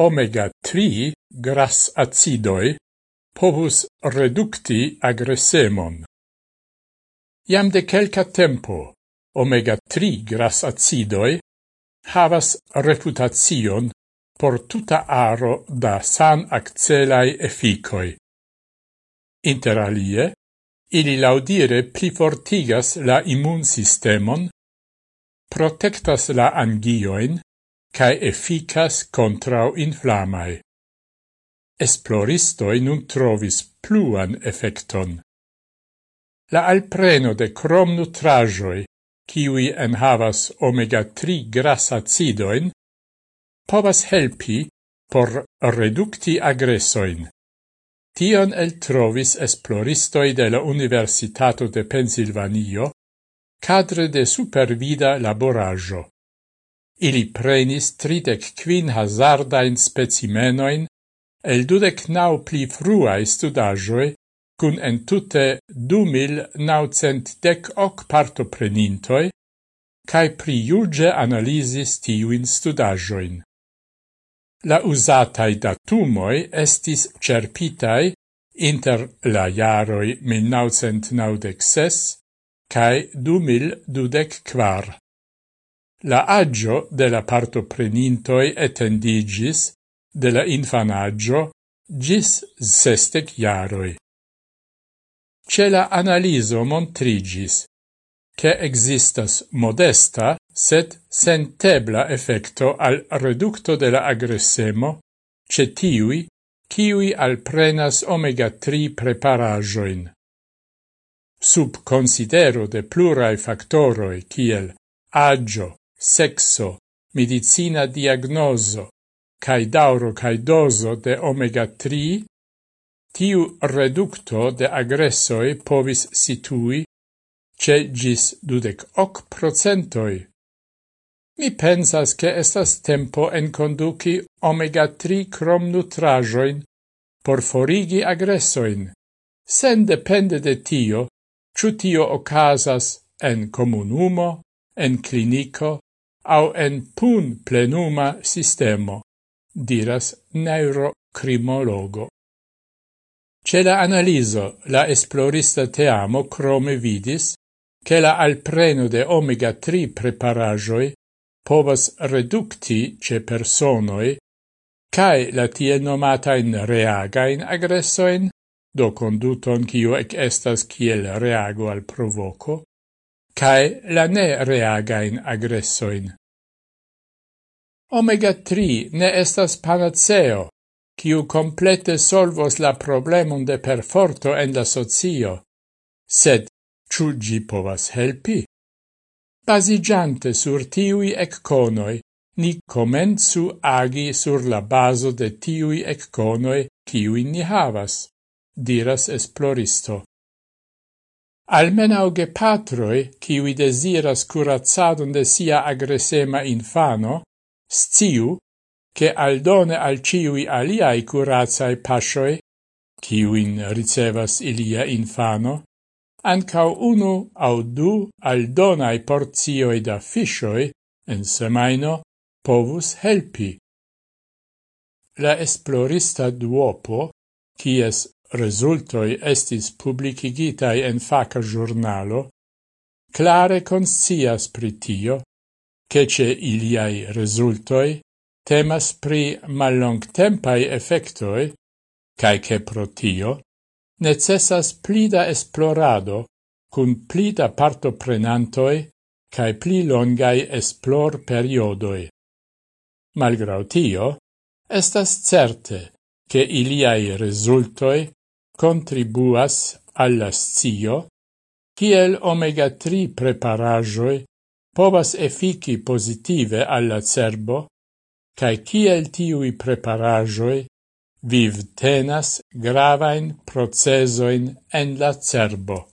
omega-3 gras acidoi povus reducti agresemon. Iam de quelca tempo, omega-3 gras acidoi havas reputacion por tuta aro da san accelai efficoi. Inter alie, ili laudire plifortigas la immunsistemon, protectas la angioin, cae efficas contrau inflamae. Esploristoi nun trovis pluan effecton. La alpreno de crom nutrajoi, kiwi enhavas omega-3 grasacidoin, povas helpi por reducti agresoin. Tion el trovis esploristoi de la Universitato de Pensilvanio, cadre de supervida laborajo. Ili prenis tridec quin hazardain specimenoin el dudec nau pli fruae studajoi cun entute du mil naucent dec hoc partoprenintoi, cae priuge analisis tiuin studajoin. La usatai datumoi estis cerpitai inter la jaroi 1996 cae 2024. La agio de la partoprenintoi etendigis de la infanaggio gis sestec iaroi. Ce la analiso montrigis, che existas modesta, sed sentebla effecto al reducto de la agressemo ce tiui, ciui alprenas omega-3 preparajoin. Sub considero de plurae factoroi, kiel agio, sexo, medicina diagnoso, cae dauro cae doso de omega-3, tiu reducto de agressoi povis situi ce gis dudec hoc procentoi. Mi pensas che estas tempo en conduci omega-3 crom nutrajoin por forigi agressoin, sen depende de tio, ciu tio ocasas en comunumo, en clinico, au en pun plenuma sistemo, diras neurocrimologo. Ce la analiso, la esplorista teamo crome vidis che la alpreno de omega-3 preparajoi povas reducti ce personoi cae la tie nomatain reagain agressoin, do conduton cio ec estas kiel reago al provoco, cae la ne reagain agressoin, Omega-3 ne estas panaceo, kiu complete solvos la problemum de perforto en la socio, sed ciu gi povas helpi? Basigiante sur tiui ecconoi, ni comenzu agi sur la baso de tiui ecconoi kiui ni havas, diras esploristo. Almenau gepatroi, kiui desiras curazzadon de sia agresema infano, sciu che aldone al ciui aliai curazae pasioi, ciuin ricevas ilia infano, ancau unu au du aldonai porzioi da fisioi en semaino povus helpi. La esplorista duopo, cies resultoi estis publicigitai en faca giornalo, clare conscias pritio, che ce iliai resultoi temas pri mallongtempai effectoi, cae che pro tio necessas plida esplorado cun plida partoprenantoi cae pli longai esplor periodoi. Malgrau tio, estas certe che iliai resultoi contribuas alla scio, kiel omega-3 preparajoi povas efiki positive alla cerbo, cae ciel tiui preparajoi viv tenas gravain procesoin en la cerbo.